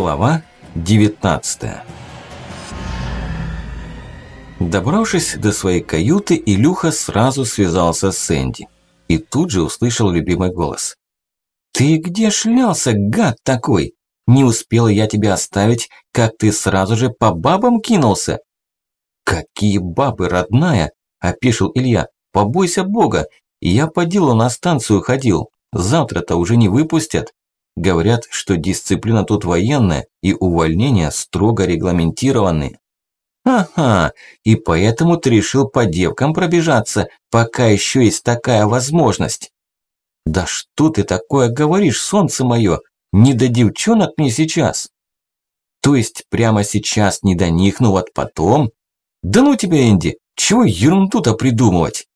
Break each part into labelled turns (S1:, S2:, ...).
S1: Глава 19 Добравшись до своей каюты, Илюха сразу связался с Сэнди. И тут же услышал любимый голос. «Ты где шлялся, гад такой? Не успела я тебя оставить, как ты сразу же по бабам кинулся?» «Какие бабы, родная?» – опешил Илья. «Побойся бога, я по делу на станцию ходил, завтра-то уже не выпустят». Говорят, что дисциплина тут военная и увольнения строго регламентированы. Ага, и поэтому ты решил по девкам пробежаться, пока еще есть такая возможность. Да что ты такое говоришь, солнце мое? Не до девчонок мне сейчас. То есть прямо сейчас не до них, но вот потом? Да ну тебя, Энди, чего ерунду-то придумывать?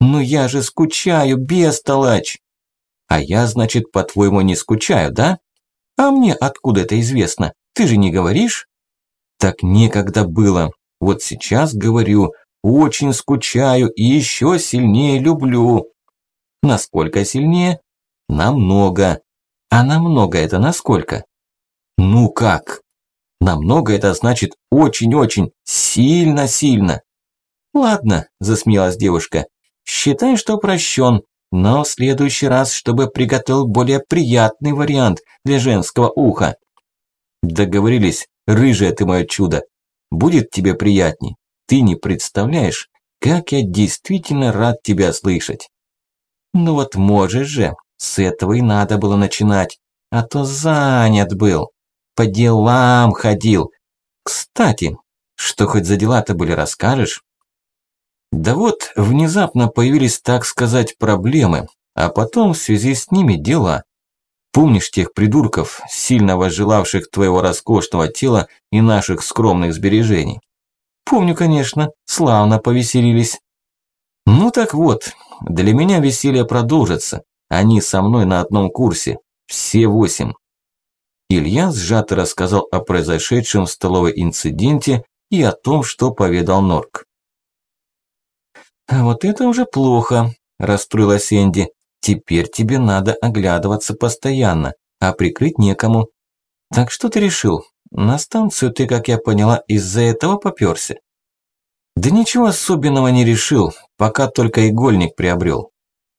S1: Ну я же скучаю, бестолочь. А я, значит, по-твоему, не скучаю, да? А мне откуда это известно? Ты же не говоришь? Так некогда было. Вот сейчас говорю, очень скучаю и еще сильнее люблю. Насколько сильнее? Намного. А намного это насколько? Ну как? Намного это значит очень-очень, сильно-сильно. Ладно, засмеялась девушка. Считай, что прощен. Но в следующий раз, чтобы приготовил более приятный вариант для женского уха. Договорились, рыжая ты мое чудо. Будет тебе приятней. Ты не представляешь, как я действительно рад тебя слышать. Ну вот можешь же, с этого и надо было начинать, а то занят был, по делам ходил. Кстати, что хоть за дела-то были, расскажешь? Да вот, внезапно появились, так сказать, проблемы, а потом в связи с ними дела. Помнишь тех придурков, сильно возжелавших твоего роскошного тела и наших скромных сбережений? Помню, конечно, славно повеселились. Ну так вот, для меня веселье продолжится. Они со мной на одном курсе, все восемь. Илья сжато рассказал о произошедшем в столовой инциденте и о том, что поведал Норк. «А вот это уже плохо», – расстроилась Энди. «Теперь тебе надо оглядываться постоянно, а прикрыть некому. Так что ты решил? На станцию ты, как я поняла, из-за этого попёрся?» «Да ничего особенного не решил, пока только игольник приобрел.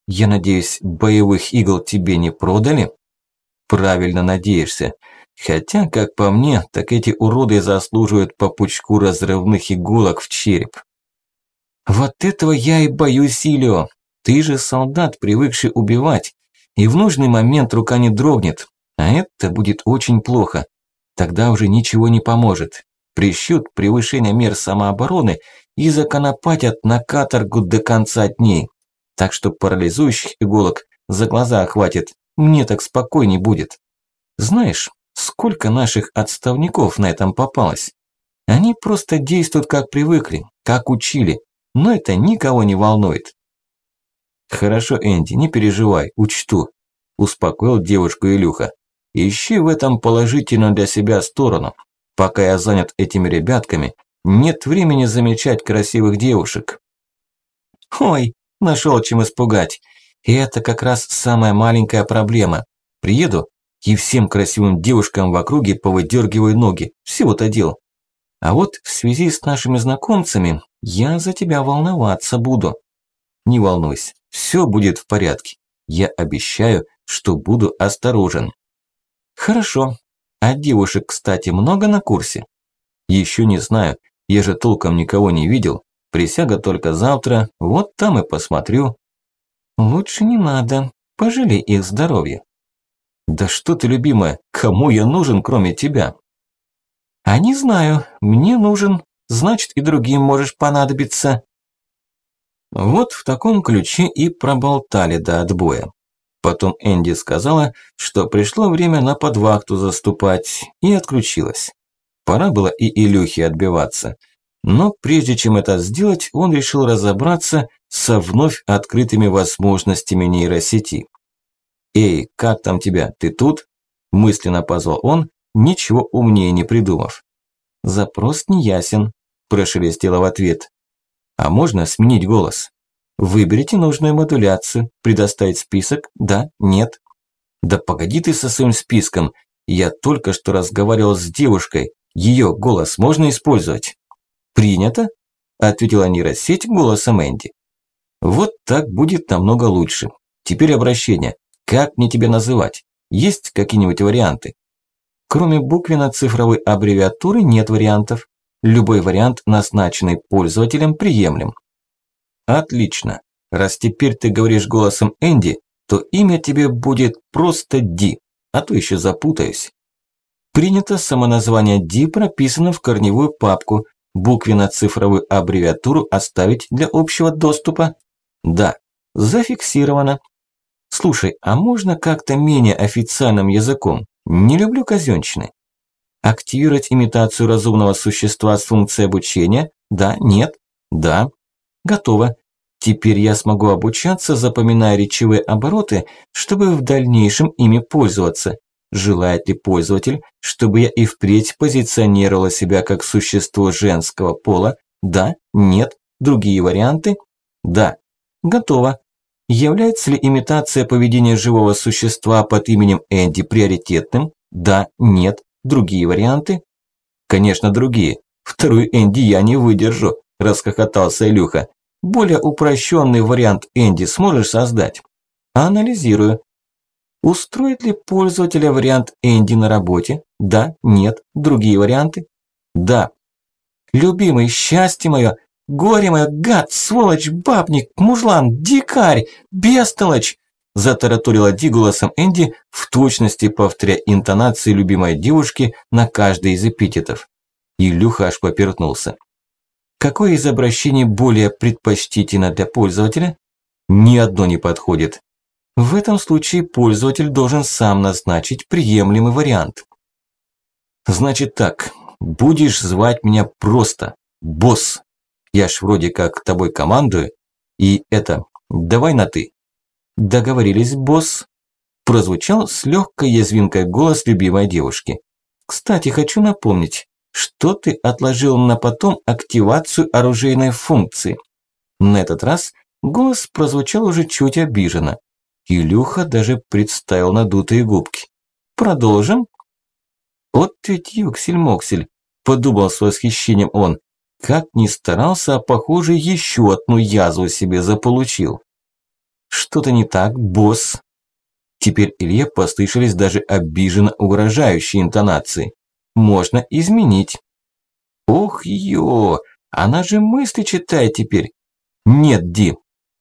S1: Я надеюсь, боевых игл тебе не продали?» «Правильно надеешься. Хотя, как по мне, так эти уроды заслуживают по пучку разрывных иголок в череп. Вот этого я и боюсь, Илио. Ты же солдат, привыкший убивать. И в нужный момент рука не дрогнет. А это будет очень плохо. Тогда уже ничего не поможет. Прищут превышение мер самообороны и законопатят на каторгу до конца дней. Так что парализующих иголок за глаза хватит. Мне так спокойней будет. Знаешь, сколько наших отставников на этом попалось? Они просто действуют как привыкли, как учили но это никого не волнует. Хорошо, Энди, не переживай, учту, успокоил девушку Илюха. Ищи в этом положительную для себя сторону. Пока я занят этими ребятками, нет времени замечать красивых девушек. Ой, нашел чем испугать. И это как раз самая маленькая проблема. Приеду и всем красивым девушкам в округе повыдергиваю ноги. Всего-то дел. А вот в связи с нашими знакомцами я за тебя волноваться буду. Не волнуйся, все будет в порядке. Я обещаю, что буду осторожен. Хорошо. А девушек, кстати, много на курсе? Еще не знаю, я же толком никого не видел. Присяга только завтра, вот там и посмотрю. Лучше не надо, пожалей их здоровье. Да что ты, любимая, кому я нужен, кроме тебя? А не знаю, мне нужен, значит и другим можешь понадобиться. Вот в таком ключе и проболтали до отбоя. Потом Энди сказала, что пришло время на подвахту заступать, и отключилась. Пора было и Илюхе отбиваться. Но прежде чем это сделать, он решил разобраться со вновь открытыми возможностями нейросети. «Эй, как там тебя? Ты тут?» – мысленно позвал он, ничего умнее не придумав. «Запрос неясен», – прошелестела в ответ. «А можно сменить голос?» «Выберите нужную модуляцию, предоставить список, да, нет». «Да погоди ты со своим списком, Я только что разговаривал с девушкой. Ее голос можно использовать?» «Принято», – ответила нейросеть голосом Энди. «Вот так будет намного лучше. Теперь обращение. Как мне тебя называть? Есть какие-нибудь варианты?» Кроме буквенно-цифровой аббревиатуры нет вариантов. Любой вариант, назначенный пользователем, приемлем. Отлично. Раз теперь ты говоришь голосом Энди, то имя тебе будет просто Ди, а то еще запутаюсь. Принято самоназвание Ди прописано в корневую папку, буквенно-цифровую аббревиатуру оставить для общего доступа? Да, зафиксировано. Слушай, а можно как-то менее официальным языком? Не люблю казенщины. Активировать имитацию разумного существа с функцией обучения? Да, нет, да. Готово. Теперь я смогу обучаться, запоминая речевые обороты, чтобы в дальнейшем ими пользоваться. Желает ли пользователь, чтобы я и впредь позиционировала себя как существо женского пола? Да, нет, другие варианты? Да. Готово. Является ли имитация поведения живого существа под именем Энди приоритетным? Да, нет, другие варианты? Конечно, другие. Вторую Энди я не выдержу, расхохотался Илюха. Более упрощенный вариант Энди сможешь создать? Анализирую. Устроит ли пользователя вариант Энди на работе? Да, нет. Другие варианты? Да. Любимый, счастье мое, горе мое, гад, сволочь, бабник, мужлан, дикарь, бестолочь! Затараторила Ди голосом Энди, в точности повторяя интонации любимой девушки на каждый из эпитетов. Илюха аж поперхнулся. Какое из обращений более предпочтительно для пользователя? Ни одно не подходит. В этом случае пользователь должен сам назначить приемлемый вариант. Значит так, будешь звать меня просто босс. Я ж вроде как тобой командую. И это, давай на «ты». Договорились, босс? Прозвучал с легкой язвинкой голос любимой девушки. Кстати, хочу напомнить, что ты отложил на потом активацию оружейной функции. На этот раз голос прозвучал уже чуть обиженно. Илюха даже представил надутые губки. Продолжим? Вот ведь юксель-моксель, подумал с восхищением он. Как ни старался, а похоже еще одну язву себе заполучил. Что-то не так, босс? Теперь Илье послышались даже обиженно угрожающие интонации можно изменить. Ох, ё, она же мысли читает теперь. Нет, Ди,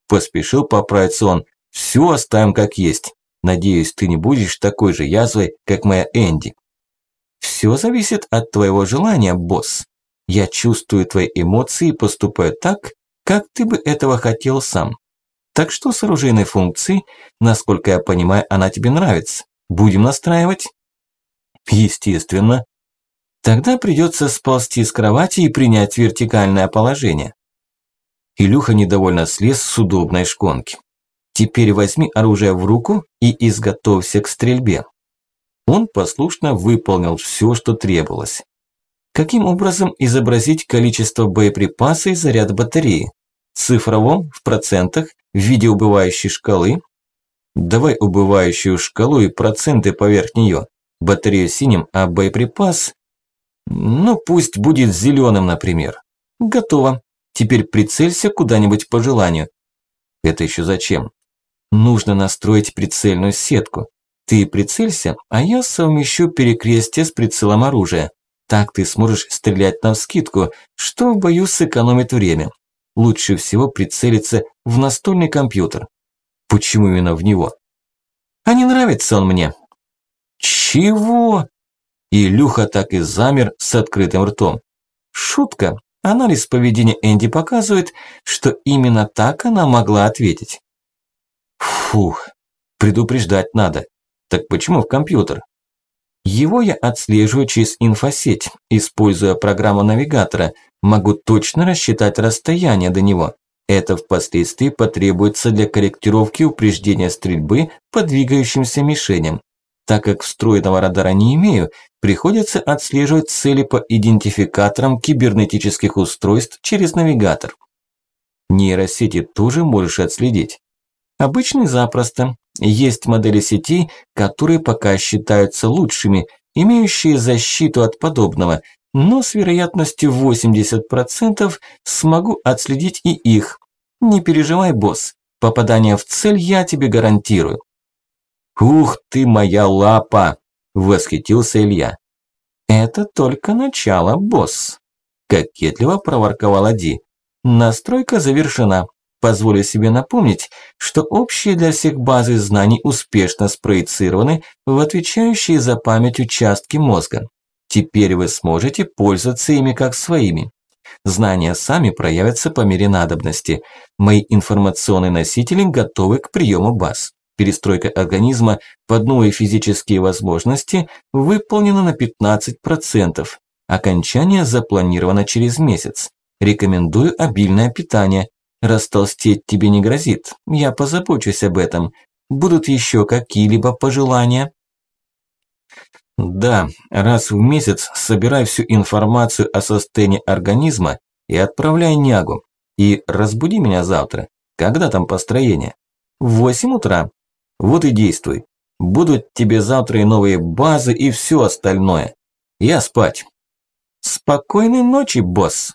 S1: поспешил поправиться он. Все оставим как есть. Надеюсь, ты не будешь такой же язвой, как моя Энди. Все зависит от твоего желания, босс. Я чувствую твои эмоции и поступаю так, как ты бы этого хотел сам. Так что с оружейной функцией, насколько я понимаю, она тебе нравится. Будем настраивать? Естественно, Тогда придется сползти с кровати и принять вертикальное положение. Илюха недовольно слез с удобной шконки. Теперь возьми оружие в руку и изготовься к стрельбе. Он послушно выполнил все, что требовалось. Каким образом изобразить количество боеприпаса и заряд батареи? Цифровом, в процентах, в виде убывающей шкалы? Давай убывающую шкалу и проценты поверх нее. Батарею синим, а боеприпас ну, пусть будет зеленым, например. Готово. Теперь прицелься куда-нибудь по желанию. Это еще зачем? Нужно настроить прицельную сетку. Ты прицелься, а я совмещу перекрестие с прицелом оружия. Так ты сможешь стрелять на вскидку, что в бою сэкономит время. Лучше всего прицелиться в настольный компьютер. Почему именно в него? А не нравится он мне. Чего? Илюха так и замер с открытым ртом. Шутка. Анализ поведения Энди показывает, что именно так она могла ответить. Фух, предупреждать надо. Так почему в компьютер? Его я отслеживаю через инфосеть, используя программу навигатора. Могу точно рассчитать расстояние до него. Это впоследствии потребуется для корректировки упреждения стрельбы по двигающимся мишеням. Так как встроенного радара не имею, приходится отслеживать цели по идентификаторам кибернетических устройств через навигатор. Нейросети тоже можешь отследить. Обычный запросто. Есть модели сетей, которые пока считаются лучшими, имеющие защиту от подобного, но с вероятностью 80% смогу отследить и их. Не переживай, босс, попадание в цель я тебе гарантирую. «Ух ты, моя лапа!» – восхитился Илья. «Это только начало, босс», – кокетливо проворковала Ди. «Настройка завершена. Позволю себе напомнить, что общие для всех базы знаний успешно спроецированы в отвечающие за память участки мозга. Теперь вы сможете пользоваться ими как своими. Знания сами проявятся по мере надобности. Мои информационные носители готовы к приему баз. Перестройка организма под новые физические возможности выполнена на 15%. Окончание запланировано через месяц. Рекомендую обильное питание. Растолстеть тебе не грозит. Я позабочусь об этом. Будут еще какие-либо пожелания? Да, раз в месяц собирай всю информацию о состоянии организма и отправляй нягу. И разбуди меня завтра. Когда там построение? В 8 утра. Вот и действуй. Будут тебе завтра и новые базы, и все остальное. Я спать. Спокойной ночи, босс.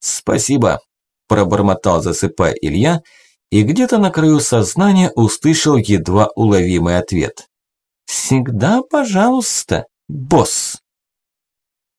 S1: Спасибо, пробормотал засыпая Илья, и где-то на краю сознания услышал едва уловимый ответ. «Всегда пожалуйста, босс».